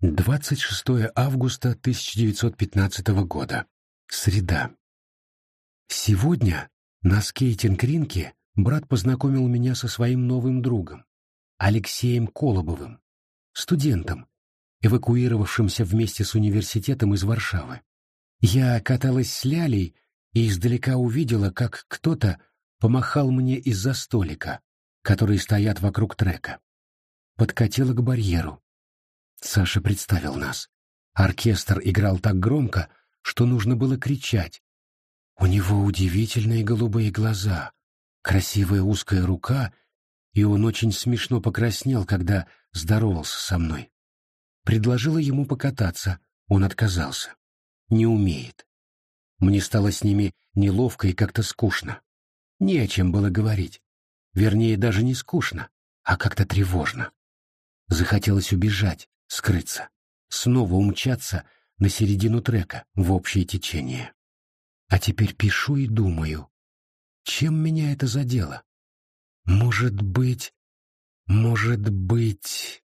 26 августа 1915 года. Среда. Сегодня на скейтинг-ринке брат познакомил меня со своим новым другом, Алексеем Колобовым, студентом, эвакуировавшимся вместе с университетом из Варшавы. Я каталась с Лялей и издалека увидела, как кто-то помахал мне из-за столика, которые стоят вокруг трека. Подкатила к барьеру Саша представил нас. Оркестр играл так громко, что нужно было кричать. У него удивительные голубые глаза, красивая узкая рука, и он очень смешно покраснел, когда здоровался со мной. Предложила ему покататься, он отказался. Не умеет. Мне стало с ними неловко и как-то скучно. Не о чем было говорить. Вернее, даже не скучно, а как-то тревожно. Захотелось убежать, скрыться, снова умчаться на середину трека в общее течение. А теперь пишу и думаю, чем меня это задело? Может быть, может быть...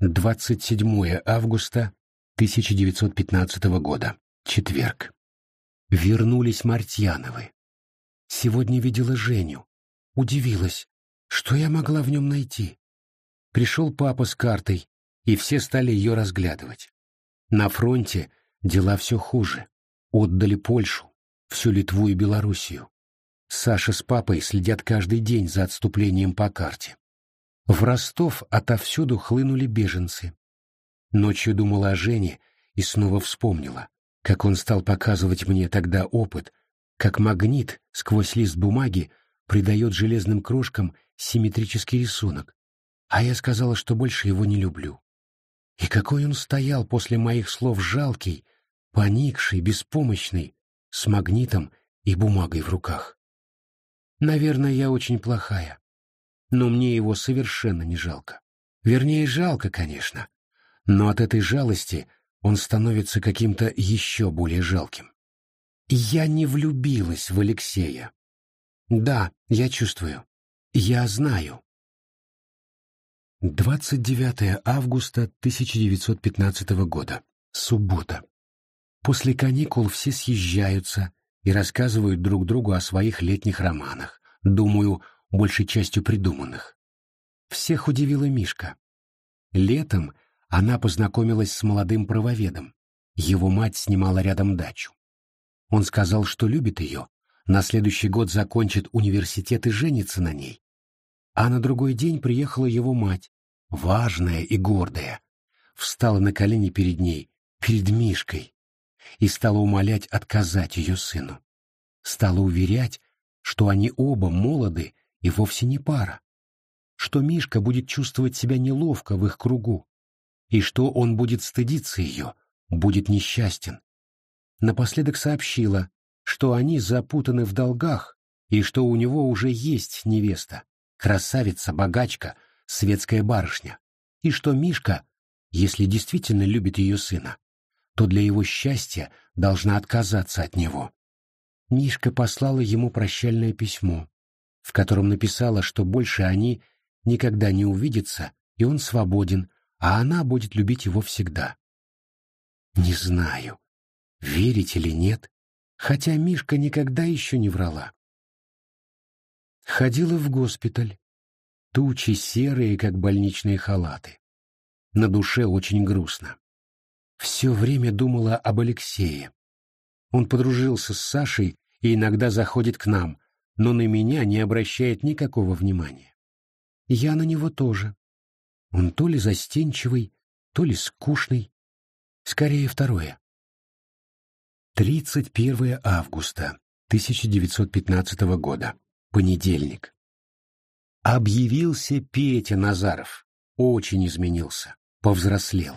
27 августа 1915 года. Четверг. Вернулись Мартьяновы. Сегодня видела Женю. Удивилась, что я могла в нем найти. Пришел папа с картой, и все стали ее разглядывать. На фронте дела все хуже. Отдали Польшу, всю Литву и Белоруссию. Саша с папой следят каждый день за отступлением по карте. В Ростов отовсюду хлынули беженцы. Ночью думала о Жене и снова вспомнила, как он стал показывать мне тогда опыт, как магнит сквозь лист бумаги придает железным крошкам симметрический рисунок, а я сказала, что больше его не люблю. И какой он стоял после моих слов жалкий, поникший, беспомощный, с магнитом и бумагой в руках. Наверное, я очень плохая, но мне его совершенно не жалко. Вернее, жалко, конечно, но от этой жалости он становится каким-то еще более жалким. Я не влюбилась в Алексея. Да, я чувствую. Я знаю. 29 августа 1915 года. Суббота. После каникул все съезжаются и рассказывают друг другу о своих летних романах, думаю, большей частью придуманных. Всех удивила Мишка. Летом она познакомилась с молодым правоведом. Его мать снимала рядом дачу. Он сказал, что любит ее, на следующий год закончит университет и женится на ней. А на другой день приехала его мать, важная и гордая, встала на колени перед ней, перед Мишкой, и стала умолять отказать ее сыну. Стала уверять, что они оба молоды и вовсе не пара, что Мишка будет чувствовать себя неловко в их кругу, и что он будет стыдиться ее, будет несчастен. Напоследок сообщила, что они запутаны в долгах и что у него уже есть невеста, красавица, богачка, светская барышня, и что Мишка, если действительно любит ее сына, то для его счастья должна отказаться от него. Мишка послала ему прощальное письмо, в котором написала, что больше они никогда не увидятся, и он свободен, а она будет любить его всегда. Не знаю, верить или нет, хотя Мишка никогда еще не врала. Ходила в госпиталь, тучи серые, как больничные халаты. На душе очень грустно. Все время думала об Алексее. Он подружился с Сашей и иногда заходит к нам, но на меня не обращает никакого внимания. Я на него тоже. Он то ли застенчивый, то ли скучный. Скорее второе. 31 августа 1915 года. Понедельник. Объявился Петя Назаров. Очень изменился, повзрослел.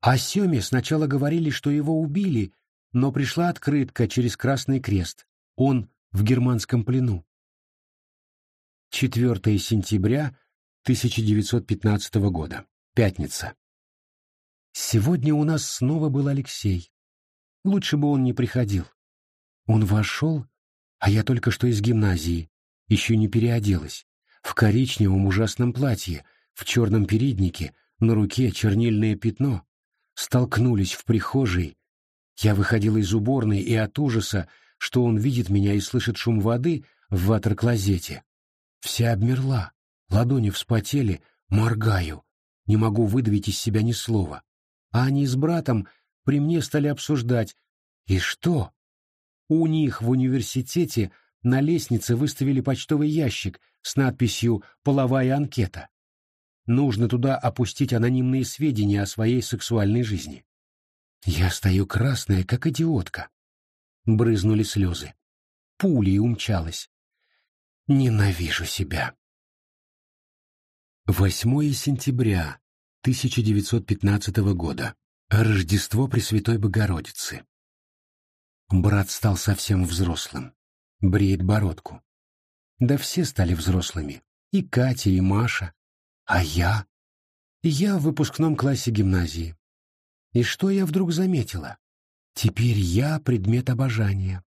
О Семе сначала говорили, что его убили, но пришла открытка через Красный Крест. Он в германском плену. 4 сентября 1915 года. Пятница. Сегодня у нас снова был Алексей. Лучше бы он не приходил. Он вошел, а я только что из гимназии, еще не переоделась в коричневом ужасном платье, в черном переднике, на руке чернильное пятно, столкнулись в прихожей. Я выходила из уборной и от ужаса, что он видит меня и слышит шум воды в ватер-клозете. Вся обмерла, ладони вспотели, моргаю, не могу выдавить из себя ни слова. А они с братом при мне стали обсуждать. И что? У них в университете на лестнице выставили почтовый ящик с надписью «Половая анкета». Нужно туда опустить анонимные сведения о своей сексуальной жизни. Я стою красная, как идиотка. Брызнули слезы. Пулей умчалась. Ненавижу себя. 8 сентября 1915 года. Рождество Пресвятой Богородицы. Брат стал совсем взрослым. Бреет бородку. Да все стали взрослыми. И Катя, и Маша. А я? Я в выпускном классе гимназии. И что я вдруг заметила? Теперь я предмет обожания.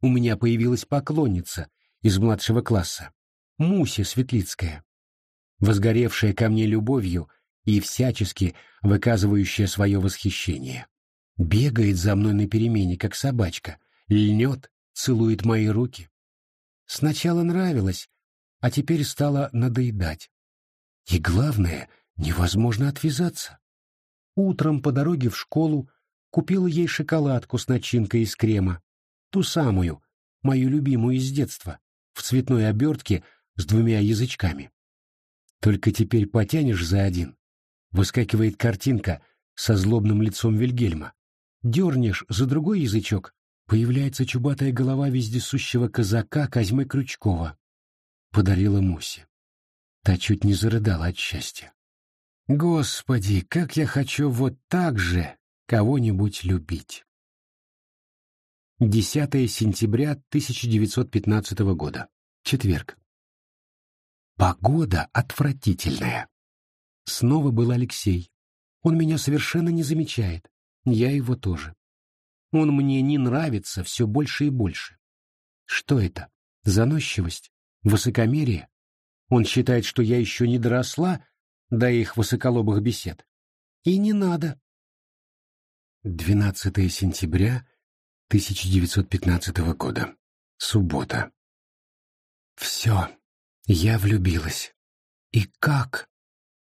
У меня появилась поклонница из младшего класса. Муся Светлицкая. Возгоревшая ко мне любовью и всячески выказывающая свое восхищение. Бегает за мной на перемене, как собачка, льнет, целует мои руки. Сначала нравилось, а теперь стало надоедать. И главное, невозможно отвязаться. Утром по дороге в школу купила ей шоколадку с начинкой из крема, ту самую, мою любимую из детства, в цветной обертке с двумя язычками. Только теперь потянешь за один. Выскакивает картинка со злобным лицом Вильгельма. Дернешь за другой язычок, появляется чубатая голова вездесущего казака Козьмы Крючкова. Подарила Мусе. Та чуть не зарыдала от счастья. Господи, как я хочу вот так же кого-нибудь любить. 10 сентября 1915 года. Четверг. Погода отвратительная. Снова был Алексей. Он меня совершенно не замечает. Я его тоже. Он мне не нравится все больше и больше. Что это? Заносчивость? Высокомерие? Он считает, что я еще не доросла до их высоколобых бесед. И не надо. 12 сентября 1915 года. Суббота. Все. Я влюбилась. И как?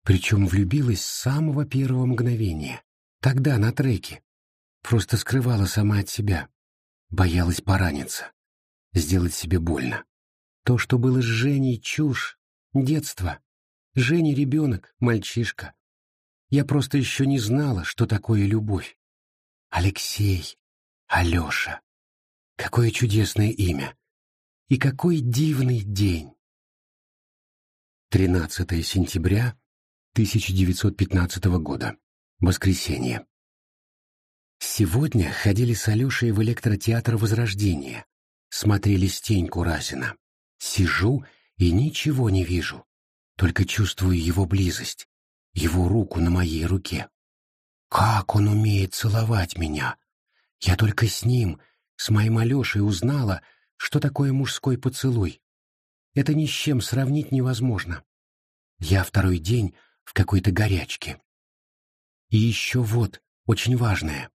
Причем влюбилась с самого первого мгновения. Тогда, на треке. Просто скрывала сама от себя. Боялась пораниться. Сделать себе больно. То, что было с Женей, чушь. Детство. Женя ребенок, мальчишка. Я просто еще не знала, что такое любовь. Алексей, Алеша. Какое чудесное имя. И какой дивный день. 13 сентября 1915 года. Воскресенье. Сегодня ходили с Алешей в электротеатр Возрождения. Смотрели Стеньку Разина. Сижу и ничего не вижу. Только чувствую его близость, его руку на моей руке. Как он умеет целовать меня! Я только с ним, с моим Алешей узнала, что такое мужской поцелуй. Это ни с чем сравнить невозможно. Я второй день в какой-то горячке. И еще вот, очень важное.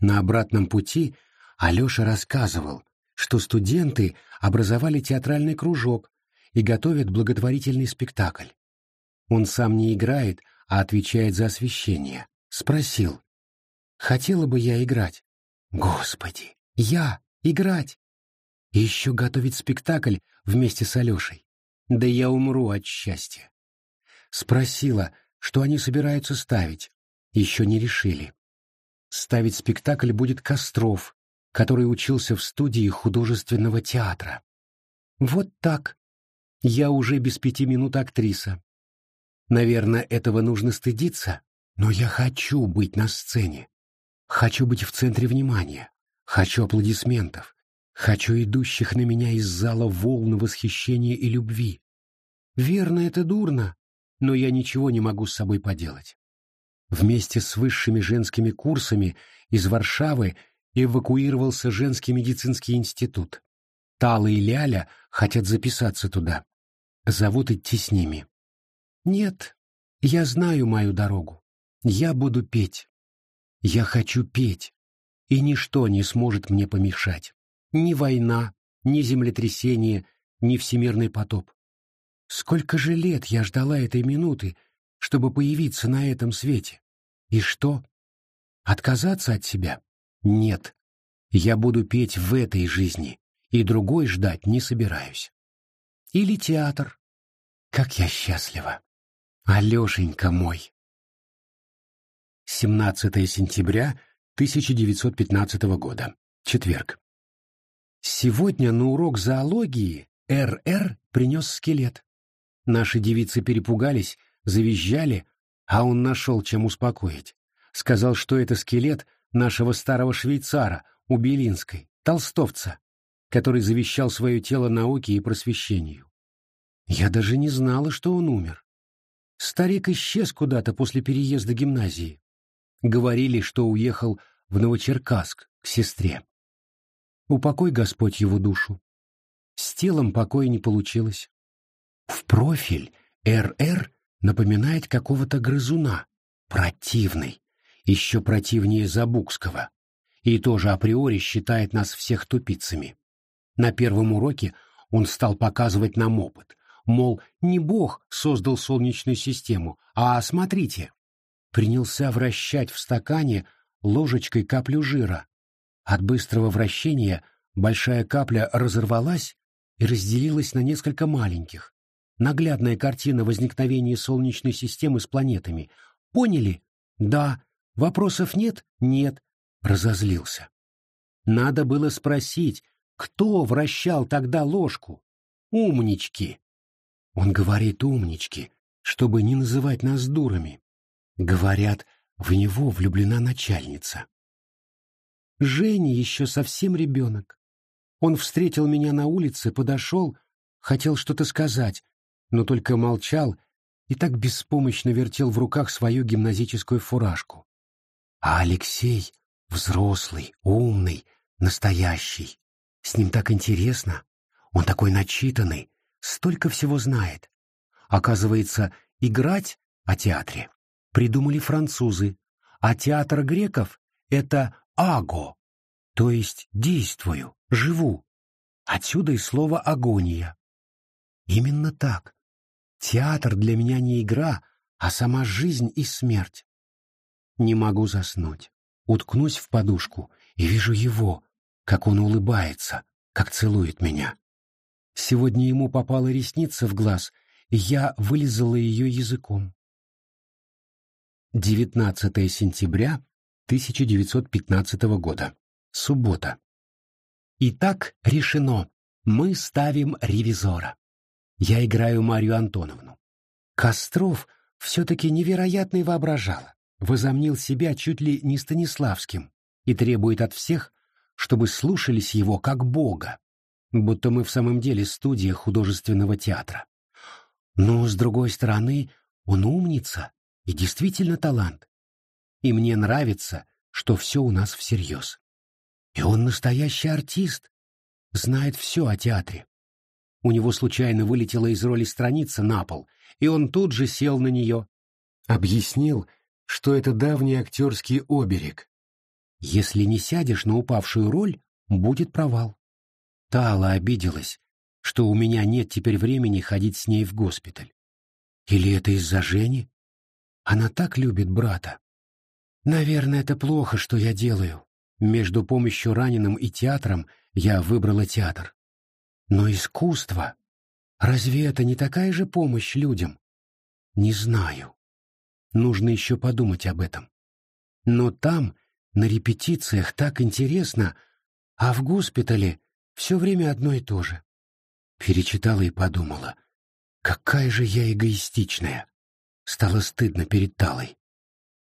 На обратном пути Алеша рассказывал, что студенты образовали театральный кружок и готовят благотворительный спектакль. Он сам не играет, а отвечает за освещение. Спросил, хотела бы я играть? Господи, я играть! И еще готовить спектакль вместе с Алешей. Да я умру от счастья. Спросила, что они собираются ставить. Еще не решили. Ставить спектакль будет Костров, который учился в студии художественного театра. Вот так. Я уже без пяти минут актриса. Наверное, этого нужно стыдиться, но я хочу быть на сцене. Хочу быть в центре внимания. Хочу аплодисментов. Хочу идущих на меня из зала волны восхищения и любви. Верно, это дурно, но я ничего не могу с собой поделать. Вместе с высшими женскими курсами из Варшавы эвакуировался женский медицинский институт. Тала и Ляля хотят записаться туда. Зовут идти с ними. Нет, Я знаю мою дорогу. Я буду петь. Я хочу петь, и ничто не сможет мне помешать. Ни война, ни землетрясение, ни всемирный потоп. Сколько же лет я ждала этой минуты, чтобы появиться на этом свете. И что? Отказаться от себя? Нет. Я буду петь в этой жизни, и другой ждать не собираюсь. Или театр. Как я счастлива. Алешенька мой. 17 сентября 1915 года. Четверг. Сегодня на урок зоологии РР принес скелет. Наши девицы перепугались, завизжали, а он нашел, чем успокоить. Сказал, что это скелет нашего старого швейцара, у Белинской, толстовца, который завещал свое тело науке и просвещению. Я даже не знала, что он умер. Старик исчез куда-то после переезда гимназии. Говорили, что уехал в Новочеркасск к сестре. Упокой Господь его душу. С телом покоя не получилось. В профиль РР напоминает какого-то грызуна, противный, еще противнее Забукского, и тоже априори считает нас всех тупицами. На первом уроке он стал показывать нам опыт, мол, не Бог создал Солнечную систему, а смотрите, принялся вращать в стакане ложечкой каплю жира. От быстрого вращения большая капля разорвалась и разделилась на несколько маленьких. Наглядная картина возникновения Солнечной системы с планетами. Поняли? Да. Вопросов нет? Нет. Разозлился. Надо было спросить, кто вращал тогда ложку? Умнички. Он говорит умнички, чтобы не называть нас дурами. Говорят, в него влюблена начальница. Женя еще совсем ребенок. Он встретил меня на улице, подошел, хотел что-то сказать, но только молчал и так беспомощно вертел в руках свою гимназическую фуражку. А Алексей взрослый, умный, настоящий. С ним так интересно. Он такой начитанный, столько всего знает. Оказывается, играть о театре придумали французы, а театр греков — это «аго», то есть «действую», «живу». Отсюда и слово «агония». Именно так. Театр для меня не игра, а сама жизнь и смерть. Не могу заснуть. Уткнусь в подушку и вижу его, как он улыбается, как целует меня. Сегодня ему попала ресница в глаз, и я вылизала ее языком. 19 сентября 1915 года. Суббота. Итак, решено. Мы ставим ревизора. Я играю Марию Антоновну. Костров все-таки невероятный воображал, возомнил себя чуть ли не Станиславским и требует от всех, чтобы слушались его как Бога, будто мы в самом деле студия художественного театра. Но, с другой стороны, он умница и действительно талант. И мне нравится, что все у нас всерьез. И он настоящий артист, знает все о театре. У него случайно вылетела из роли страница на пол, и он тут же сел на нее. Объяснил, что это давний актерский оберег. Если не сядешь на упавшую роль, будет провал. Тала обиделась, что у меня нет теперь времени ходить с ней в госпиталь. Или это из-за Жени? Она так любит брата. Наверное, это плохо, что я делаю. Между помощью раненым и театром я выбрала театр. Но искусство... Разве это не такая же помощь людям? Не знаю. Нужно еще подумать об этом. Но там, на репетициях, так интересно, а в госпитале все время одно и то же. Перечитала и подумала, какая же я эгоистичная. Стало стыдно перед Талой.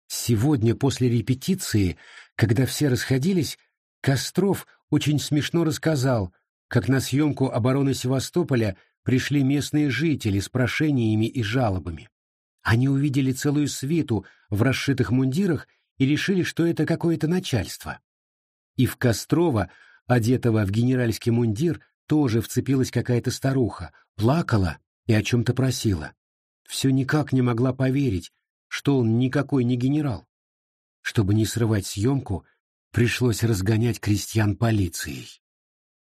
Сегодня после репетиции, когда все расходились, Костров очень смешно рассказал, как на съемку обороны Севастополя пришли местные жители с прошениями и жалобами. Они увидели целую свиту в расшитых мундирах и решили, что это какое-то начальство. И в Кострова одетого в генеральский мундир, тоже вцепилась какая-то старуха, плакала и о чем-то просила. все никак не могла поверить, что он никакой не генерал. Чтобы не срывать съемку, пришлось разгонять крестьян полицией.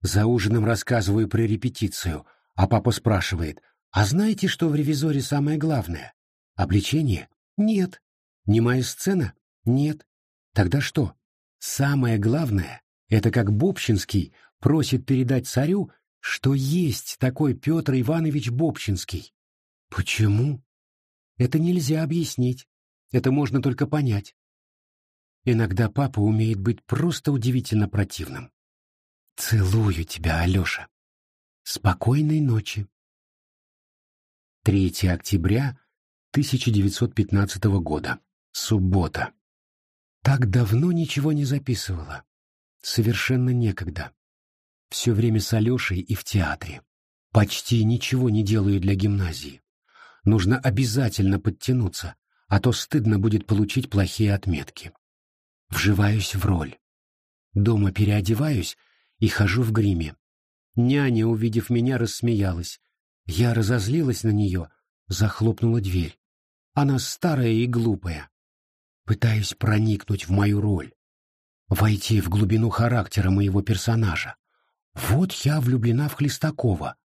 За ужином рассказываю про репетицию, а папа спрашивает, «А знаете, что в «Ревизоре» самое главное? Обличение? Нет. Немая сцена? Нет. Тогда что? Самое главное — это как Бобщинский просит передать царю, что есть такой Петр Иванович Бобщинский. Почему? Это нельзя объяснить. Это можно только понять. Иногда папа умеет быть просто удивительно противным. Целую тебя, Алеша. Спокойной ночи. 3 октября 1915 года. Суббота. Так давно ничего не записывала. Совершенно некогда. Все время с Алешей и в театре. Почти ничего не делаю для гимназии. Нужно обязательно подтянуться, а то стыдно будет получить плохие отметки. Вживаюсь в роль. Дома переодеваюсь и хожу в гриме. Няня, увидев меня, рассмеялась. Я разозлилась на нее, захлопнула дверь. Она старая и глупая. Пытаюсь проникнуть в мою роль, войти в глубину характера моего персонажа. Вот я влюблена в Хлестакова.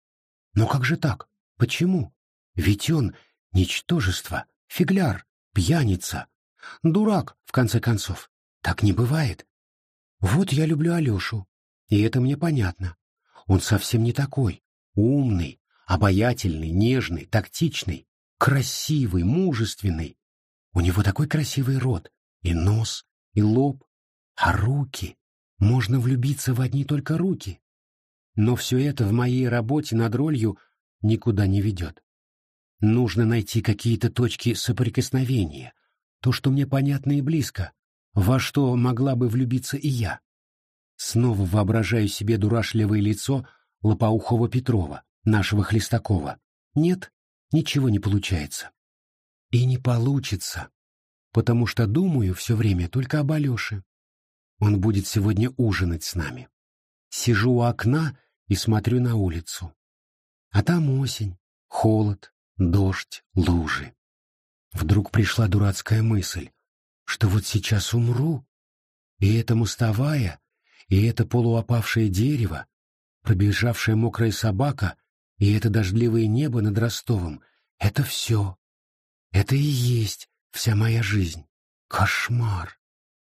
Но как же так? Почему? Ведь он — ничтожество, фигляр, пьяница, дурак, в конце концов. Так не бывает. Вот я люблю Алешу, и это мне понятно. Он совсем не такой. Умный, обаятельный, нежный, тактичный, красивый, мужественный. У него такой красивый рот, и нос, и лоб, а руки. Можно влюбиться в одни только руки. Но все это в моей работе над ролью никуда не ведет. Нужно найти какие-то точки соприкосновения, то, что мне понятно и близко, во что могла бы влюбиться и я. Снова воображаю себе дурашливое лицо Лопоухова Петрова, нашего Хлестакова. Нет, ничего не получается. И не получится, потому что думаю все время только об Алёше. Он будет сегодня ужинать с нами. Сижу у окна и смотрю на улицу. А там осень, холод, дождь, лужи. Вдруг пришла дурацкая мысль, что вот сейчас умру, и эта мостовая и это полуопавшее дерево, пробежавшая мокрая собака и это дождливое небо над Ростовом — это все. Это и есть вся моя жизнь. Кошмар.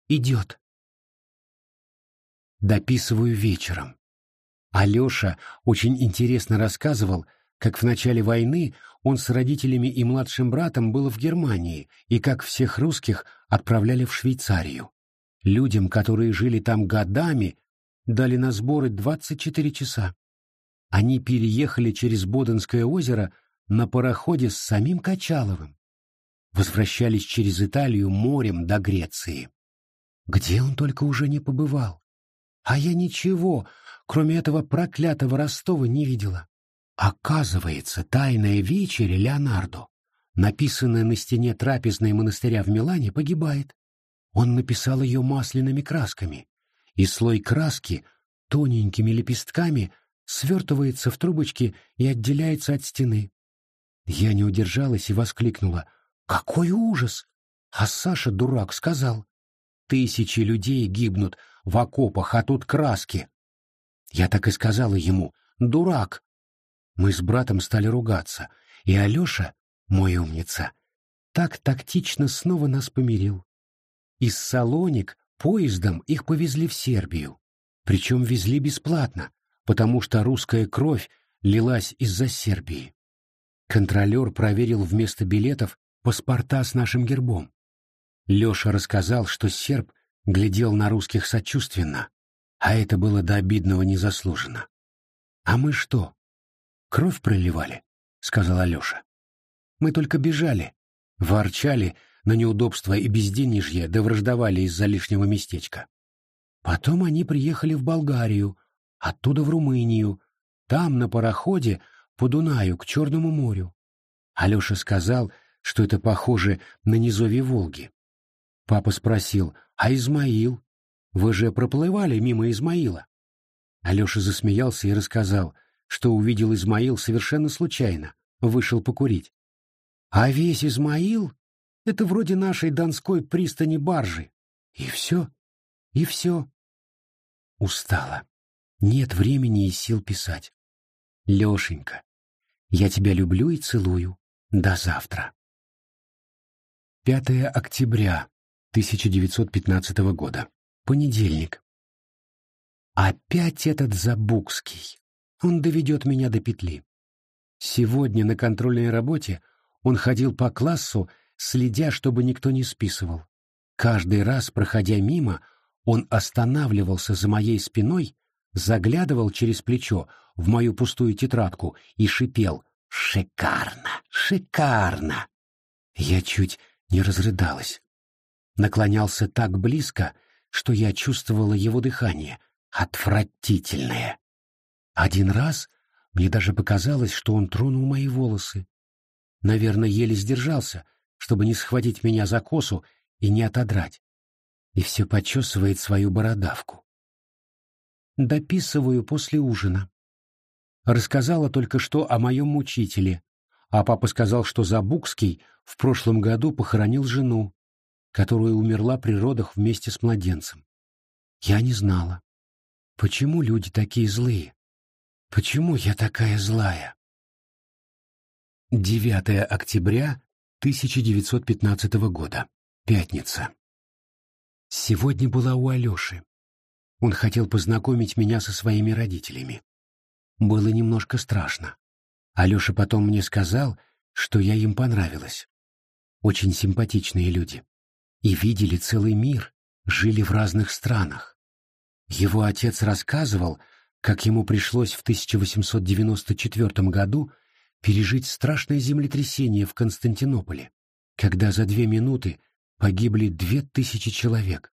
Идет. Дописываю вечером. Алеша очень интересно рассказывал, как в начале войны он с родителями и младшим братом был в Германии и как всех русских отправляли в Швейцарию. Людям, которые жили там годами, дали на сборы 24 часа. Они переехали через Боденское озеро на пароходе с самим Качаловым. Возвращались через Италию морем до Греции. Где он только уже не побывал. А я ничего, кроме этого проклятого Ростова, не видела. Оказывается, «Тайная вечеря» Леонардо, написанная на стене трапезной монастыря в Милане, погибает. Он написал ее масляными красками, и слой краски тоненькими лепестками свертывается в трубочки и отделяется от стены. Я не удержалась и воскликнула. «Какой ужас!» А Саша, дурак, сказал. «Тысячи людей гибнут в окопах, а тут краски». Я так и сказала ему. «Дурак!» Мы с братом стали ругаться, и Алеша, мой умница, так тактично снова нас помирил. Из Салоник поездом их повезли в Сербию. Причем везли бесплатно, потому что русская кровь лилась из-за Сербии. Контролер проверил вместо билетов паспорта с нашим гербом. Леша рассказал, что серб глядел на русских сочувственно, а это было до обидного незаслуженно. «А мы что, кровь проливали?» — сказал Алеша. «Мы только бежали, ворчали на неудобства и безденежье, да враждовали из-за лишнего местечка. Потом они приехали в Болгарию, оттуда в Румынию, там на пароходе по Дунаю к Черному морю. Алеша сказал, что это похоже на низовье Волги. Папа спросил, а Измаил? Вы же проплывали мимо Измаила? Алеша засмеялся и рассказал, что увидел Измаил совершенно случайно, вышел покурить. А весь Измаил — это вроде нашей Донской пристани баржи. И все, и все. Устала. Нет времени и сил писать. Лешенька, я тебя люблю и целую. До завтра. 5 октября 1915 года. Понедельник. Опять этот Забукский. Он доведет меня до петли. Сегодня на контрольной работе он ходил по классу, следя, чтобы никто не списывал. Каждый раз, проходя мимо, он останавливался за моей спиной, заглядывал через плечо в мою пустую тетрадку и шипел «Шикарно! Шикарно!» Я чуть не разрыдалась. Наклонялся так близко, что я чувствовала его дыхание. Отвратительное. Один раз мне даже показалось, что он тронул мои волосы. Наверное, еле сдержался, чтобы не схватить меня за косу и не отодрать. И все почесывает свою бородавку. Дописываю после ужина. Рассказала только что о моем мучителе, а папа сказал, что Забукский в прошлом году похоронил жену, которая умерла при родах вместе с младенцем. Я не знала. Почему люди такие злые? Почему я такая злая? 9 октября 1915 года. Пятница. Сегодня была у Алёши. Он хотел познакомить меня со своими родителями. Было немножко страшно. Алёша потом мне сказал, что я им понравилась. Очень симпатичные люди. И видели целый мир, жили в разных странах. Его отец рассказывал, как ему пришлось в 1894 году пережить страшное землетрясение в Константинополе, когда за две минуты погибли две тысячи человек.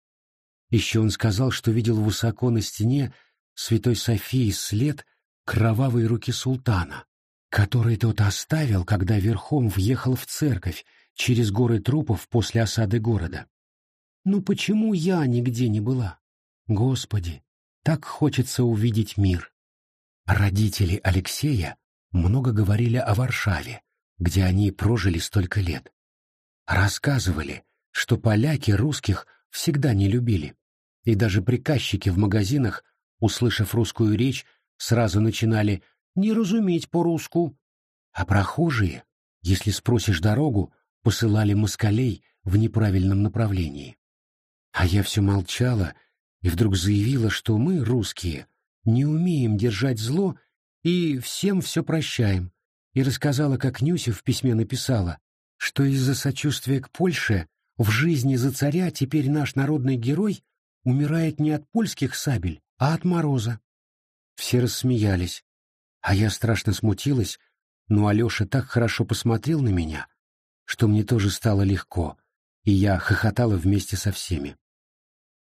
Еще он сказал, что видел высоко на стене Святой Софии след кровавой руки султана, который тот оставил, когда верхом въехал в церковь через горы трупов после осады города. Ну почему я нигде не была? Господи, так хочется увидеть мир. Родители Алексея много говорили о Варшаве, где они прожили столько лет. Рассказывали, что поляки русских всегда не любили, и даже приказчики в магазинах, услышав русскую речь, сразу начинали «не разуметь по-руску», а прохожие, если спросишь дорогу, посылали москалей в неправильном направлении. А я все молчала и вдруг заявила, что мы, русские, не умеем держать зло и всем все прощаем, и рассказала, как Нюся в письме написала, что из-за сочувствия к Польше в жизни за царя теперь наш народный герой умирает не от польских сабель, а от мороза. Все рассмеялись, а я страшно смутилась, но Алеша так хорошо посмотрел на меня, что мне тоже стало легко, и я хохотала вместе со всеми.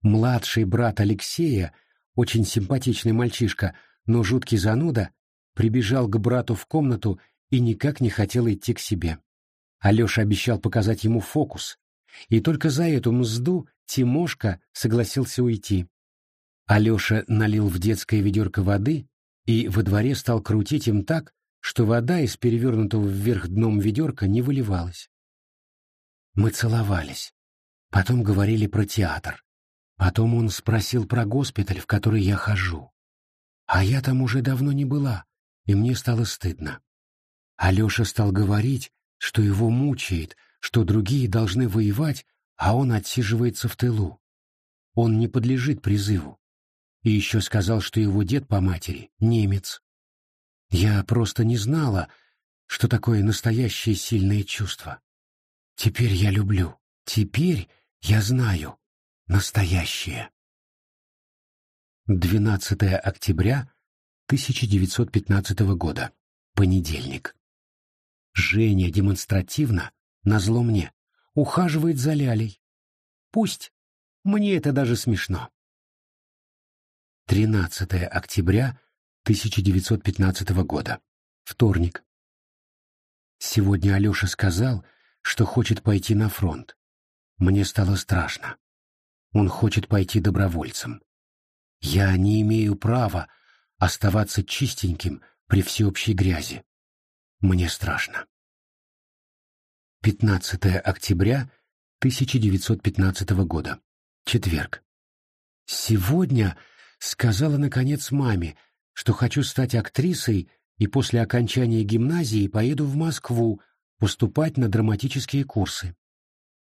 Младший брат Алексея, очень симпатичный мальчишка, но жуткий зануда, прибежал к брату в комнату и никак не хотел идти к себе. Алеша обещал показать ему фокус, и только за эту мзду Тимошка согласился уйти. Алеша налил в детское ведерко воды и во дворе стал крутить им так, что вода из перевернутого вверх дном ведерка не выливалась. Мы целовались, потом говорили про театр, потом он спросил про госпиталь, в который я хожу. А я там уже давно не была, и мне стало стыдно. Алеша стал говорить, что его мучает, что другие должны воевать, а он отсиживается в тылу. Он не подлежит призыву. И еще сказал, что его дед по матери — немец. Я просто не знала, что такое настоящее сильное чувство. Теперь я люблю. Теперь я знаю. Настоящее. 12 октября 1915 года. Понедельник. Женя демонстративно, назло мне, ухаживает за Лялей. Пусть. Мне это даже смешно. 13 октября 1915 года. Вторник. Сегодня Алеша сказал, что хочет пойти на фронт. Мне стало страшно. Он хочет пойти добровольцем. Я не имею права оставаться чистеньким при всеобщей грязи. Мне страшно. 15 октября 1915 года. Четверг. Сегодня сказала, наконец, маме, что хочу стать актрисой и после окончания гимназии поеду в Москву поступать на драматические курсы.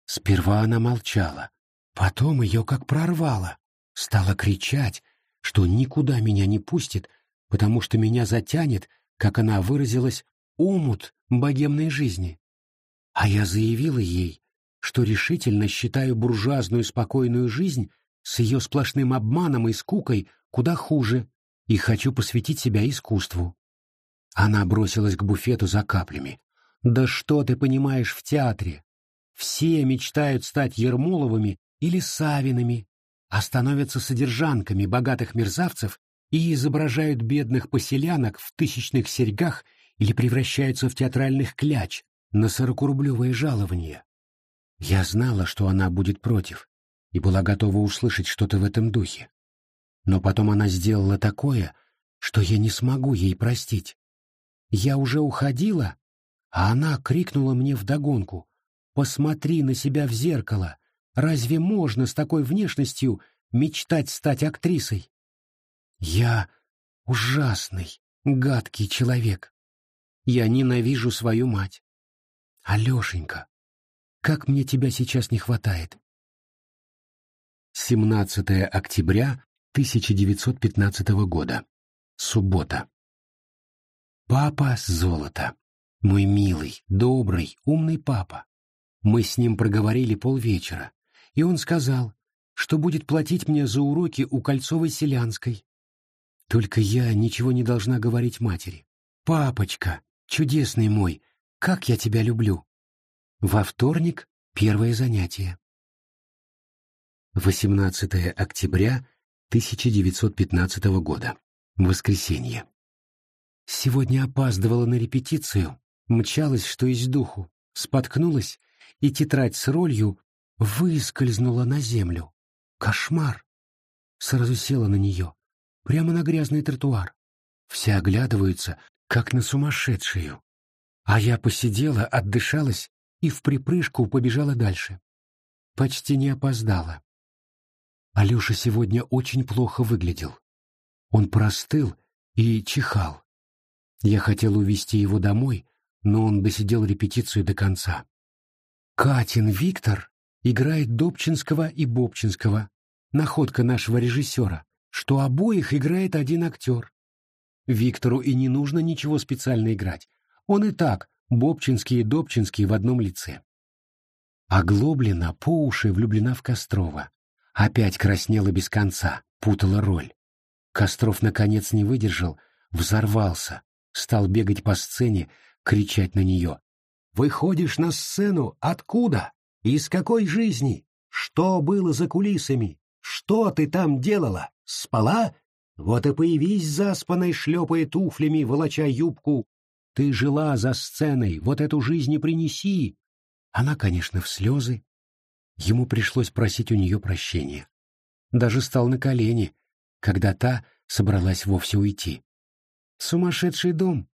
Сперва она молчала, потом ее как прорвало, стала кричать, что никуда меня не пустит, потому что меня затянет, как она выразилась, омут богемной жизни. А я заявила ей, что решительно считаю буржуазную спокойную жизнь с ее сплошным обманом и скукой куда хуже, и хочу посвятить себя искусству. Она бросилась к буфету за каплями. «Да что ты понимаешь в театре? Все мечтают стать Ермоловыми или Савинами, а становятся содержанками богатых мерзавцев и изображают бедных поселянок в тысячных серьгах или превращаются в театральных кляч на сорокурублевое жалование. Я знала, что она будет против, и была готова услышать что-то в этом духе. Но потом она сделала такое, что я не смогу ей простить. Я уже уходила, а она крикнула мне вдогонку «Посмотри на себя в зеркало! Разве можно с такой внешностью мечтать стать актрисой?» Я ужасный, гадкий человек. Я ненавижу свою мать. Алешенька, как мне тебя сейчас не хватает. 17 октября 1915 года. Суббота. Папа золото. Мой милый, добрый, умный папа. Мы с ним проговорили полвечера, и он сказал, что будет платить мне за уроки у Кольцовой-Селянской. Только я ничего не должна говорить матери. Папочка, чудесный мой, как я тебя люблю. Во вторник первое занятие. 18 октября 1915 года. Воскресенье. Сегодня опаздывала на репетицию, мчалась, что из духу, споткнулась, и тетрадь с ролью выскользнула на землю. Кошмар! Сразу села на нее, прямо на грязный тротуар. Все оглядываются, как на сумасшедшую. А я посидела, отдышалась и в припрыжку побежала дальше. Почти не опоздала. Алеша сегодня очень плохо выглядел. Он простыл и чихал. Я хотел увезти его домой, но он досидел репетицию до конца. Катин Виктор играет Добчинского и Бобчинского, находка нашего режиссера, что обоих играет один актер. Виктору и не нужно ничего специально играть. Он и так Бобчинский и Добчинский в одном лице. А Глоблина по уши влюблена в Кострова. Опять краснела без конца, путала роль. Костров наконец не выдержал, взорвался, стал бегать по сцене, кричать на нее. «Выходишь на сцену? Откуда? Из какой жизни? Что было за кулисами? Что ты там делала? Спала? Вот и появись заспанной, шлепая туфлями, волоча юбку. Ты жила за сценой, вот эту жизнь и принеси. Она, конечно, в слезы. Ему пришлось просить у нее прощения. Даже стал на колени, когда та собралась вовсе уйти. Сумасшедший дом.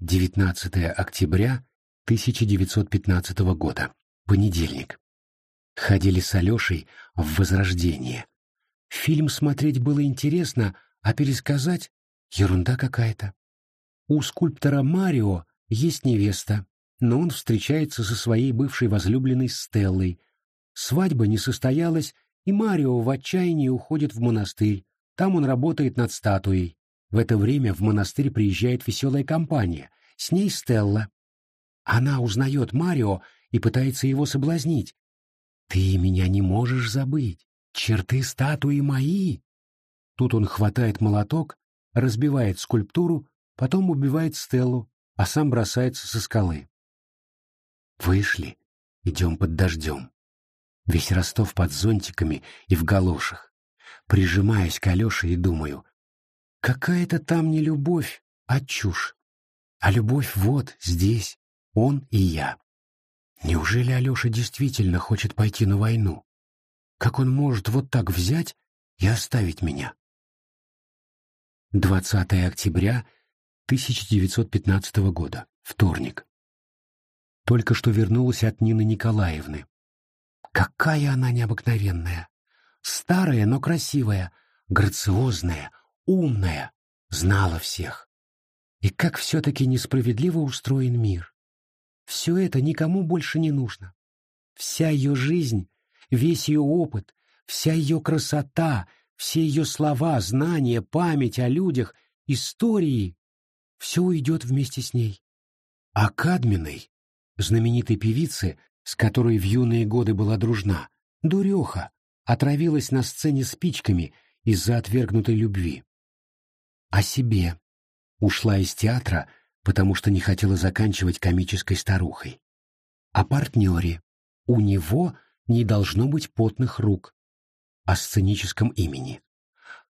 19 октября 1915 года. Понедельник. Ходили с Алешей в Возрождение. Фильм смотреть было интересно, а пересказать — ерунда какая-то. У скульптора Марио есть невеста, но он встречается со своей бывшей возлюбленной Стеллой. Свадьба не состоялась, и Марио в отчаянии уходит в монастырь. Там он работает над статуей. В это время в монастырь приезжает веселая компания, с ней Стелла. Она узнает Марио и пытается его соблазнить. «Ты меня не можешь забыть. Черты статуи мои!» Тут он хватает молоток, разбивает скульптуру, потом убивает Стеллу, а сам бросается со скалы. Вышли, идем под дождем. Весь Ростов под зонтиками и в галошах. Прижимаюсь к Алёше и думаю, какая-то там не любовь, а чушь. А любовь вот, здесь, он и я. Неужели Алёша действительно хочет пойти на войну? Как он может вот так взять и оставить меня? 20 октября 1915 года, вторник. Только что вернулась от Нины Николаевны. Какая она необыкновенная! Старая, но красивая, грациозная, умная, знала всех. И как все-таки несправедливо устроен мир. Все это никому больше не нужно. Вся ее жизнь, весь ее опыт, вся ее красота, все ее слова, знания, память о людях, истории — все уйдет вместе с ней. А Кадминой, знаменитой певице, с которой в юные годы была дружна, дуреха, отравилась на сцене спичками из-за отвергнутой любви. О себе. Ушла из театра, потому что не хотела заканчивать комической старухой. О партнере. У него не должно быть потных рук. О сценическом имени.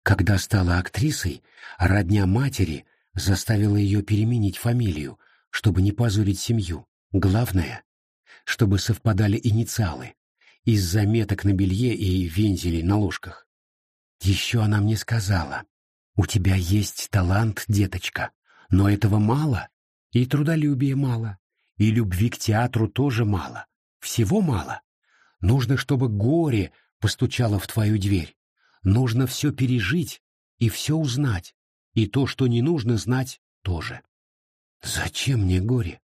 Когда стала актрисой, родня матери заставила ее переменить фамилию, чтобы не позорить семью. Главное, чтобы совпадали инициалы из заметок на белье и вензелей на ложках. Еще она мне сказала, «У тебя есть талант, деточка, но этого мало, и трудолюбия мало, и любви к театру тоже мало, всего мало. Нужно, чтобы горе постучало в твою дверь. Нужно все пережить и все узнать, и то, что не нужно знать, тоже. Зачем мне горе?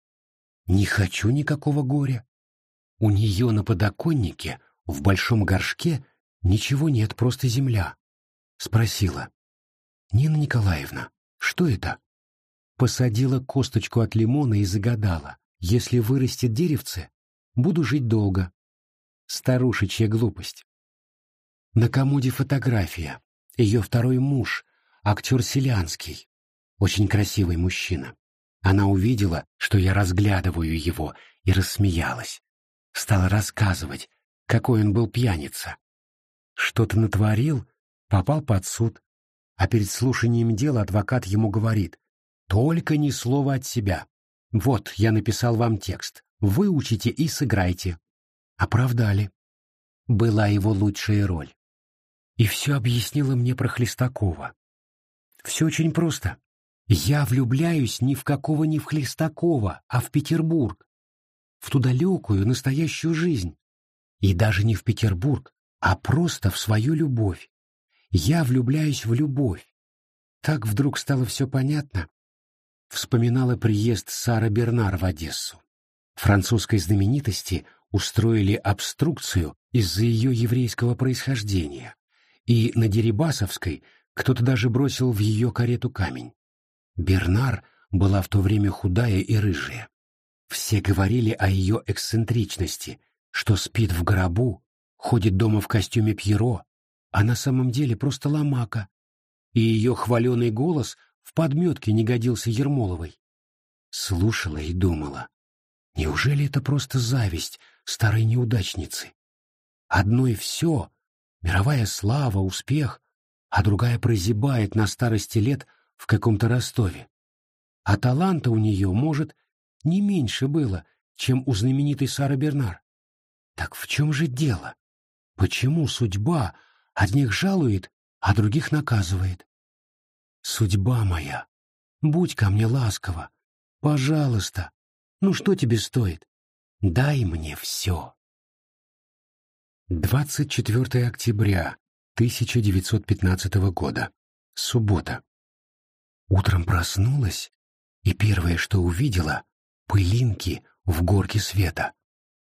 Не хочу никакого горя. У нее на подоконнике, в большом горшке, ничего нет, просто земля. Спросила. Нина Николаевна, что это? Посадила косточку от лимона и загадала. Если вырастет деревце, буду жить долго. Старушечья глупость. На комоде фотография. Ее второй муж, актер Селянский. Очень красивый мужчина. Она увидела, что я разглядываю его, и рассмеялась. Стала рассказывать, какой он был пьяница. Что-то натворил, попал под суд. А перед слушанием дела адвокат ему говорит, только ни слова от себя. Вот, я написал вам текст. Выучите и сыграйте. Оправдали. Была его лучшая роль. И все объяснила мне про Хлестакова. Все очень просто. Я влюбляюсь ни в какого не в Хлестакова, а в Петербург. В ту далекую, настоящую жизнь. И даже не в Петербург, а просто в свою любовь. Я влюбляюсь в любовь. Так вдруг стало все понятно, вспоминала приезд Сара Бернар в Одессу. Французской знаменитости устроили обструкцию из-за ее еврейского происхождения, и на Дерибасовской кто-то даже бросил в ее карету камень. Бернар была в то время худая и рыжая. Все говорили о ее эксцентричности, что спит в гробу, ходит дома в костюме Пьеро, а на самом деле просто ломака, и ее хваленый голос в подметке не годился Ермоловой. Слушала и думала, неужели это просто зависть старой неудачницы? Одной все, мировая слава, успех, а другая прозябает на старости лет в каком-то Ростове. А таланта у нее, может, не меньше было, чем у знаменитой Сары Бернар. Так в чем же дело? Почему судьба одних жалует, а других наказывает? Судьба моя, будь ко мне ласкова, пожалуйста, ну что тебе стоит? Дай мне все. 24 октября 1915 года. Суббота. Утром проснулась, и первое, что увидела — пылинки в горке света.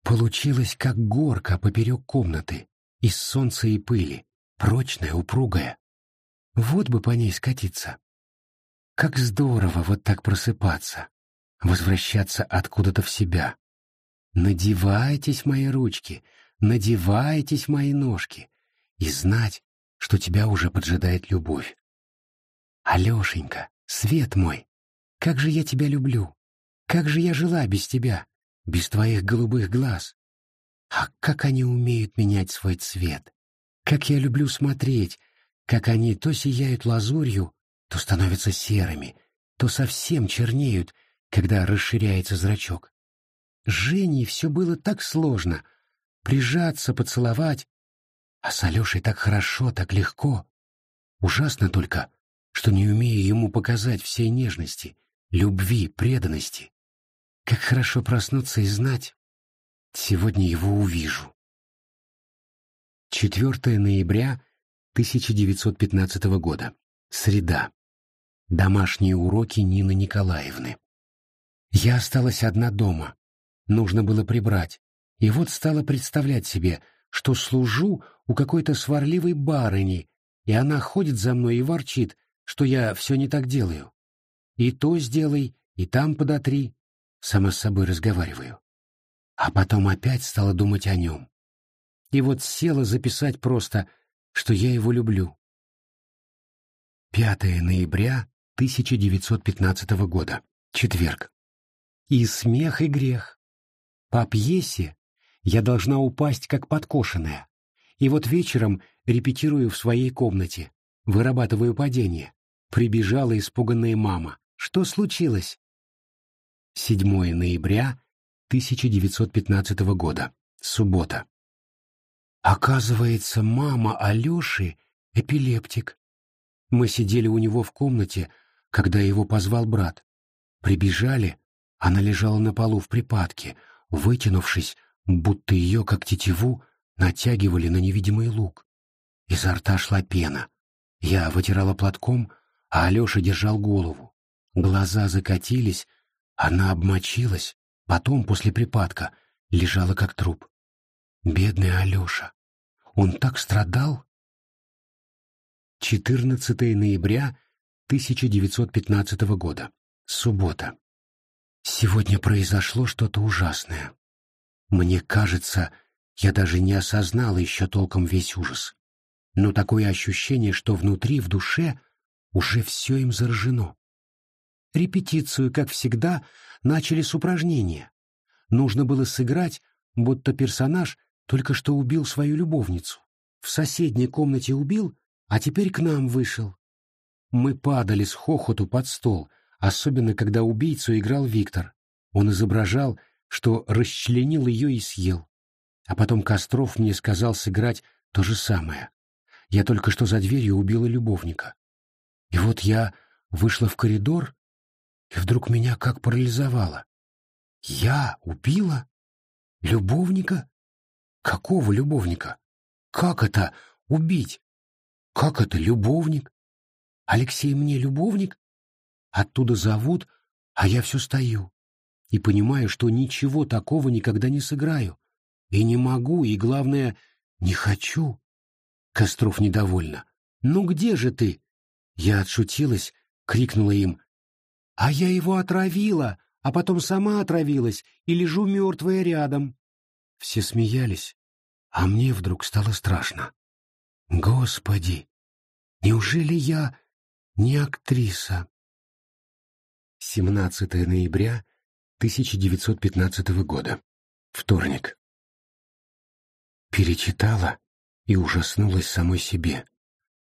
Получилось, как горка поперек комнаты, из солнца и пыли, прочная, упругая. Вот бы по ней скатиться. Как здорово вот так просыпаться, возвращаться откуда-то в себя. Надевайтесь, мои ручки, надевайтесь, мои ножки, и знать, что тебя уже поджидает любовь. Алешенька, свет мой, как же я тебя люблю, как же я жила без тебя, без твоих голубых глаз. А как они умеют менять свой цвет, как я люблю смотреть, как они то сияют лазурью, то становятся серыми, то совсем чернеют, когда расширяется зрачок. С все было так сложно — прижаться, поцеловать, а с Алешей так хорошо, так легко. Ужасно только, что не умею ему показать всей нежности, любви, преданности. Как хорошо проснуться и знать. Сегодня его увижу. 4 ноября 1915 года. Среда. Домашние уроки Нины Николаевны. Я осталась одна дома. Нужно было прибрать. И вот стала представлять себе, что служу у какой-то сварливой барыни, и она ходит за мной и ворчит, что я все не так делаю. И то сделай, и там подотри. Сама с собой разговариваю. А потом опять стала думать о нем. И вот села записать просто, что я его люблю. 5 ноября 1915 года. Четверг. И смех, и грех. По пьесе я должна упасть как подкошенная. И вот вечером репетирую в своей комнате, вырабатываю падение. Прибежала испуганная мама. Что случилось? 7 ноября 1915 года. Суббота. Оказывается, мама Алёши — эпилептик. Мы сидели у него в комнате, когда его позвал брат. Прибежали, она лежала на полу в припадке, вытянувшись, будто ее, как тетиву, натягивали на невидимый лук. Изо рта шла пена. Я вытирала платком, а Алеша держал голову. Глаза закатились, она обмочилась, потом, после припадка, лежала как труп. Бедный Алеша. Он так страдал. 14 ноября 1915 года. Суббота. Сегодня произошло что-то ужасное. Мне кажется, я даже не осознала еще толком весь ужас. Но такое ощущение, что внутри, в душе, уже все им заражено. Репетицию, как всегда, начали с упражнения. Нужно было сыграть, будто персонаж только что убил свою любовницу. В соседней комнате убил, а теперь к нам вышел. Мы падали с хохоту под стол, особенно когда убийцу играл Виктор. Он изображал, что расчленил ее и съел. А потом Костров мне сказал сыграть то же самое. Я только что за дверью убила любовника. И вот я вышла в коридор, и вдруг меня как парализовало. Я убила? Любовника? Какого любовника? Как это убить? Как это любовник? Алексей мне любовник? Оттуда зовут, а я все стою и понимаю, что ничего такого никогда не сыграю. И не могу, и, главное, не хочу. Костров недовольно. «Ну где же ты?» Я отшутилась, крикнула им. «А я его отравила, а потом сама отравилась и лежу мертвая рядом». Все смеялись, а мне вдруг стало страшно. «Господи, неужели я не актриса?» 17 ноября 1915 года. Вторник. Перечитала и ужаснулась самой себе.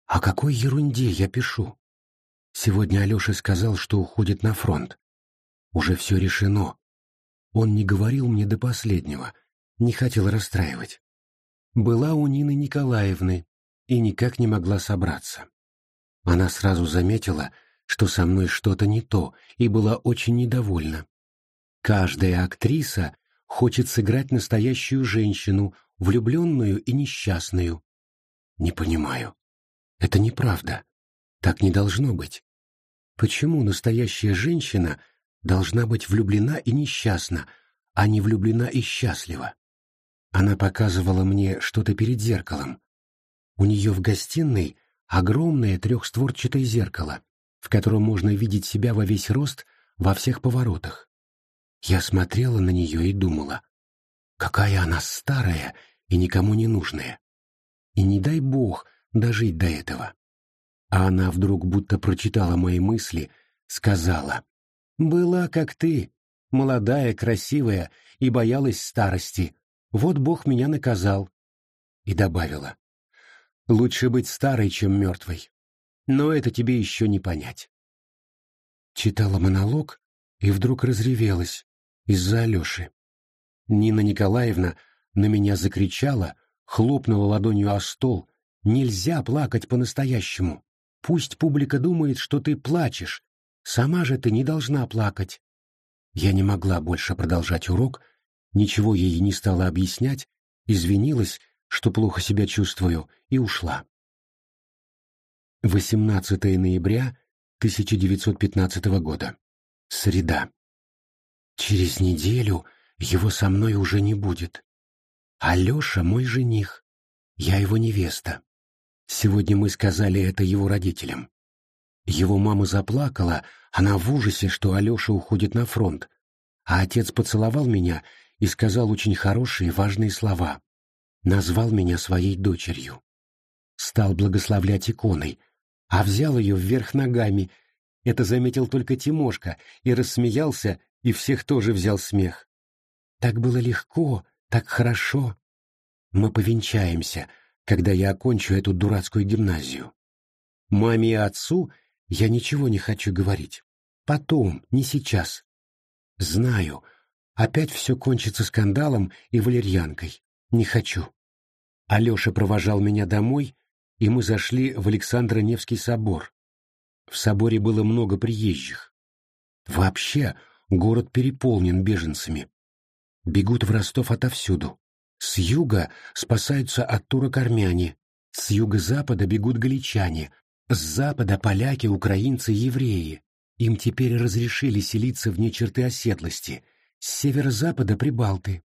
О какой ерунде я пишу? Сегодня Алеша сказал, что уходит на фронт. Уже все решено. Он не говорил мне до последнего, не хотел расстраивать. Была у Нины Николаевны и никак не могла собраться. Она сразу заметила, что со мной что-то не то, и была очень недовольна. Каждая актриса хочет сыграть настоящую женщину, влюбленную и несчастную. Не понимаю. Это неправда. Так не должно быть. Почему настоящая женщина должна быть влюблена и несчастна, а не влюблена и счастлива? Она показывала мне что-то перед зеркалом. У нее в гостиной огромное трехстворчатое зеркало, в котором можно видеть себя во весь рост во всех поворотах. Я смотрела на нее и думала, какая она старая и никому не нужная. И не дай бог дожить до этого. А она вдруг будто прочитала мои мысли, сказала, «Была как ты, молодая, красивая и боялась старости. Вот Бог меня наказал». И добавила, «Лучше быть старой, чем мертвой. Но это тебе еще не понять». Читала монолог и вдруг разревелась, из-за Алеши. Нина Николаевна на меня закричала, хлопнула ладонью о стол. «Нельзя плакать по-настоящему. Пусть публика думает, что ты плачешь. Сама же ты не должна плакать». Я не могла больше продолжать урок, ничего ей не стала объяснять, извинилась, что плохо себя чувствую, и ушла. 18 ноября 1915 года. Среда. Через неделю его со мной уже не будет. Алеша мой жених. Я его невеста. Сегодня мы сказали это его родителям. Его мама заплакала, она в ужасе, что Алеша уходит на фронт. А отец поцеловал меня и сказал очень хорошие, важные слова. Назвал меня своей дочерью. Стал благословлять иконой, а взял ее вверх ногами. Это заметил только Тимошка и рассмеялся, и всех тоже взял смех. Так было легко, так хорошо. Мы повенчаемся, когда я окончу эту дурацкую гимназию. Маме и отцу я ничего не хочу говорить. Потом, не сейчас. Знаю, опять все кончится скандалом и валерьянкой. Не хочу. Алеша провожал меня домой, и мы зашли в Александро-Невский собор. В соборе было много приезжих. Вообще, город переполнен беженцами. Бегут в Ростов отовсюду. С юга спасаются от турок армяне, с юго-запада бегут галичане, с запада поляки, украинцы, евреи. Им теперь разрешили селиться вне черты оседлости, с северо-запада прибалты.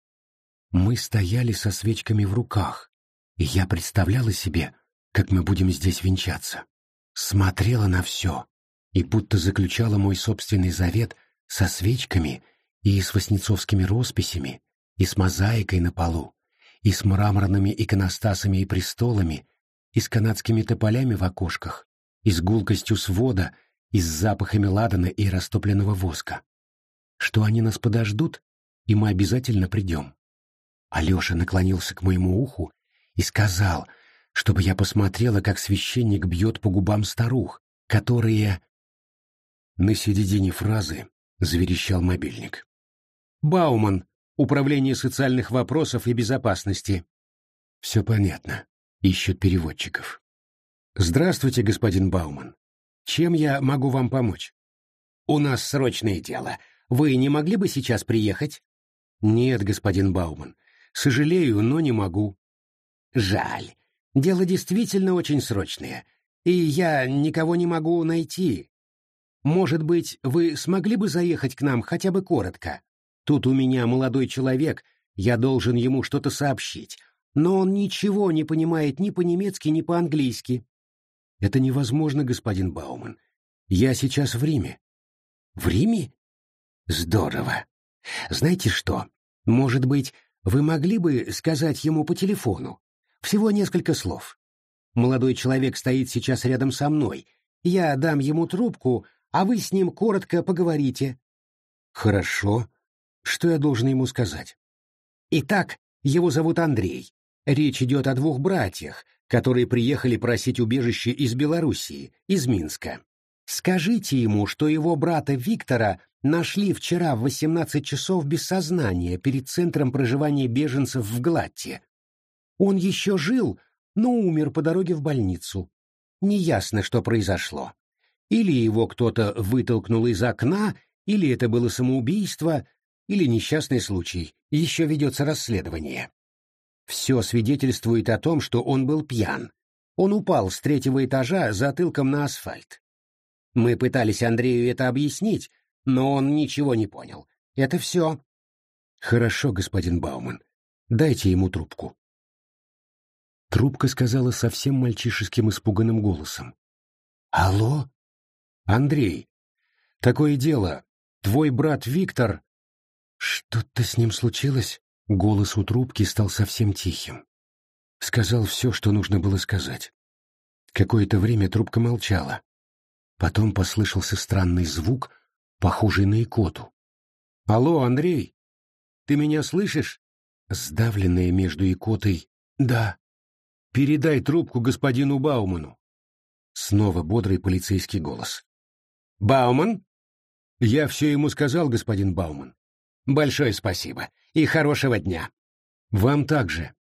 Мы стояли со свечками в руках, и я представляла себе, как мы будем здесь венчаться. Смотрела на все и будто заключала мой собственный завет со свечками и с воснецовскими росписями, и с мозаикой на полу, и с мраморными иконостасами и престолами, и с канадскими тополями в окошках, и с гулкостью свода, и с запахами ладана и растопленного воска. Что они нас подождут, и мы обязательно придем. Алеша наклонился к моему уху и сказал, чтобы я посмотрела, как священник бьет по губам старух, которые... На середине фразы заверещал мобильник. «Бауман, Управление социальных вопросов и безопасности». «Все понятно. Ищут переводчиков». «Здравствуйте, господин Бауман. Чем я могу вам помочь?» «У нас срочное дело. Вы не могли бы сейчас приехать?» «Нет, господин Бауман. Сожалею, но не могу». «Жаль. Дело действительно очень срочное, и я никого не могу найти. Может быть, вы смогли бы заехать к нам хотя бы коротко? Тут у меня молодой человек, я должен ему что-то сообщить, но он ничего не понимает ни по-немецки, ни по-английски. Это невозможно, господин Бауман. Я сейчас в Риме. В Риме? Здорово. Знаете что? Может быть, вы могли бы сказать ему по телефону? Всего несколько слов. Молодой человек стоит сейчас рядом со мной. Я дам ему трубку, а вы с ним коротко поговорите. Хорошо. Что я должен ему сказать? Итак, его зовут Андрей. Речь идет о двух братьях, которые приехали просить убежище из Белоруссии, из Минска. Скажите ему, что его брата Виктора нашли вчера в 18 часов без сознания перед центром проживания беженцев в Глатте. Он еще жил, но умер по дороге в больницу. Неясно, что произошло. Или его кто-то вытолкнул из окна, или это было самоубийство, или несчастный случай, еще ведется расследование. Все свидетельствует о том, что он был пьян. Он упал с третьего этажа затылком на асфальт. Мы пытались Андрею это объяснить, но он ничего не понял. Это все. Хорошо, господин Бауман. Дайте ему трубку. Трубка сказала совсем мальчишеским испуганным голосом. «Алло? Андрей, такое дело. Твой брат Виктор...» «Что-то с ним случилось?» Голос у трубки стал совсем тихим. Сказал все, что нужно было сказать. Какое-то время трубка молчала. Потом послышался странный звук, похожий на икоту. «Алло, Андрей, ты меня слышишь?» Сдавленная между икотой «Да». Передай трубку господину Бауману. Снова бодрый полицейский голос. Бауман? Я все ему сказал, господин Бауман. Большое спасибо и хорошего дня. Вам также.